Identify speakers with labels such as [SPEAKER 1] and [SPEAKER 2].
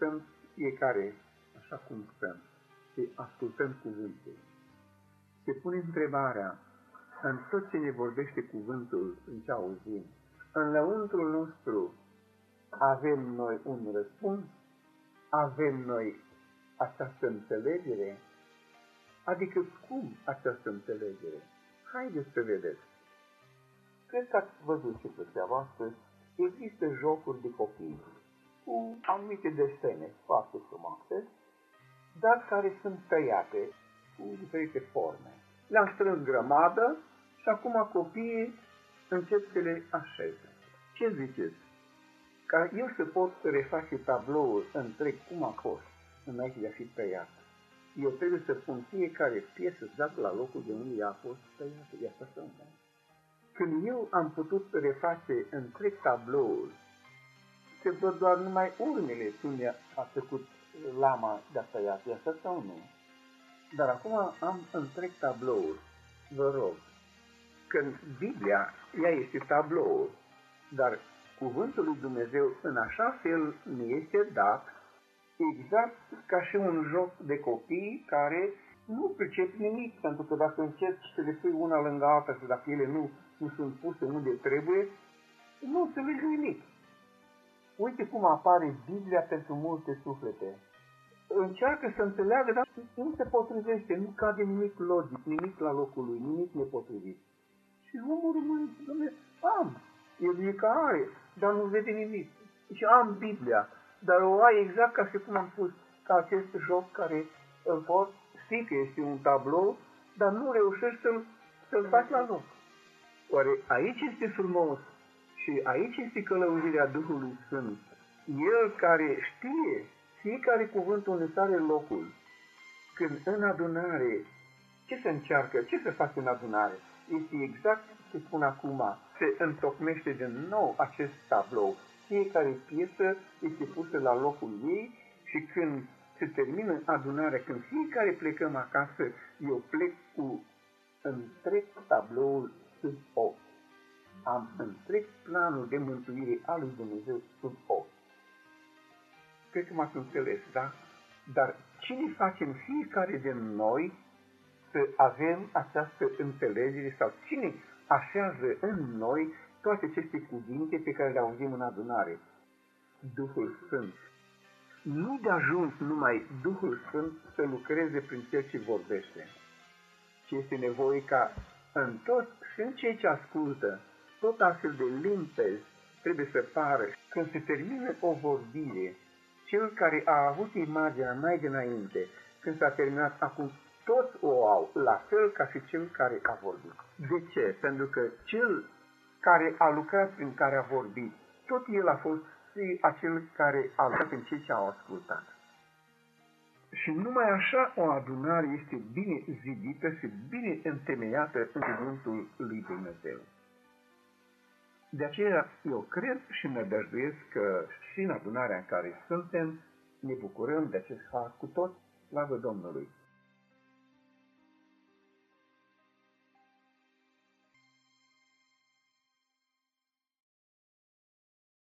[SPEAKER 1] stăm fiecare așa cum stăm și ascultăm cuvântul. Se pune întrebarea, în tot ce ne vorbește cuvântul, în ce auzim, în lăuntrul nostru avem noi un răspuns? Avem noi această înțelegere? Adică cum această înțelegere? Haideți să vedeți. Cred că ați văzut și pe voastră, există jocuri de copii cu anumite desene foarte frumoase, dar care sunt tăiate cu diferite forme. Le-am strâns grămadă și acum copiii încep să le așeze. Ce ziceți? Ca eu să pot reface tabloul întreg cum a fost înainte de a fi tăiat, eu trebuie să pun fiecare piesă exact la locul de unde ea a fost tăiată. E asta să Când eu am putut reface întreg tabloul, se văd doar numai urmele unde a trecut lama de-a tăiat. E asta sau nu? Dar acum am întreg tabloul. Vă rog, când Biblia, ea este tabloul, dar cuvântul lui Dumnezeu în așa fel ne este dat, exact ca și un joc de copii care nu pricep nimic, pentru că dacă încerci să le pui una lângă alta și dacă ele nu, nu sunt puse unde trebuie, nu înțelegi nimic. Uite cum apare Biblia pentru multe suflete. Încearcă să înțeleagă, dar nu se potrivește, nu cade nimic logic, nimic la locul lui, nimic nepotrivit. Și omul rămâne, domnule, am. El zice că are, dar nu vede nimic. Și am Biblia, dar o ai exact ca și cum am spus, ca acest joc care îl poți, știi că este un tablou, dar nu reușești să-l, să-l faci la loc. Oare aici este frumos și aici este călăuzirea Duhului Sfânt. El care știe fiecare cuvânt unde sare locul, când în adunare, ce se încearcă, ce se face în adunare? Este exact ce spun acum, se întocmește din nou acest tablou. Fiecare piesă este pusă la locul ei și când se termină adunarea, când fiecare plecăm acasă, eu plec cu întreg tabloul sub ochi. Am întreg planul de mântuire al lui Dumnezeu sub ochi. Cred că m-ați înțeles, da? Dar cine facem fiecare din noi să avem această înțelegere sau cine așează în noi toate aceste cuvinte pe care le auzim în adunare? Duhul Sfânt. Nu de ajuns numai Duhul Sfânt să lucreze prin cel ce vorbește, ci este nevoie ca în tot și în cei ce ascultă, tot astfel de limpezi trebuie să pară când se termină o vorbire, cel care a avut imaginea mai dinainte, când s-a terminat acum, toți o au, la fel ca și cel care a vorbit. De ce? Pentru că cel care a lucrat prin care a vorbit, tot el a fost și acel care a lucrat în cei ce au ascultat. Și numai așa o adunare este bine zidită și bine întemeiată în cuvântul lui Dumnezeu. De aceea eu cred și nădăjduiesc că și în adunarea în care suntem ne bucurăm de acest har cu tot, slavă Domnului.